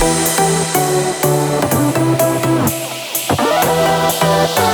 Thank you.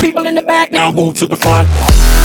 people in the back, now move to the front.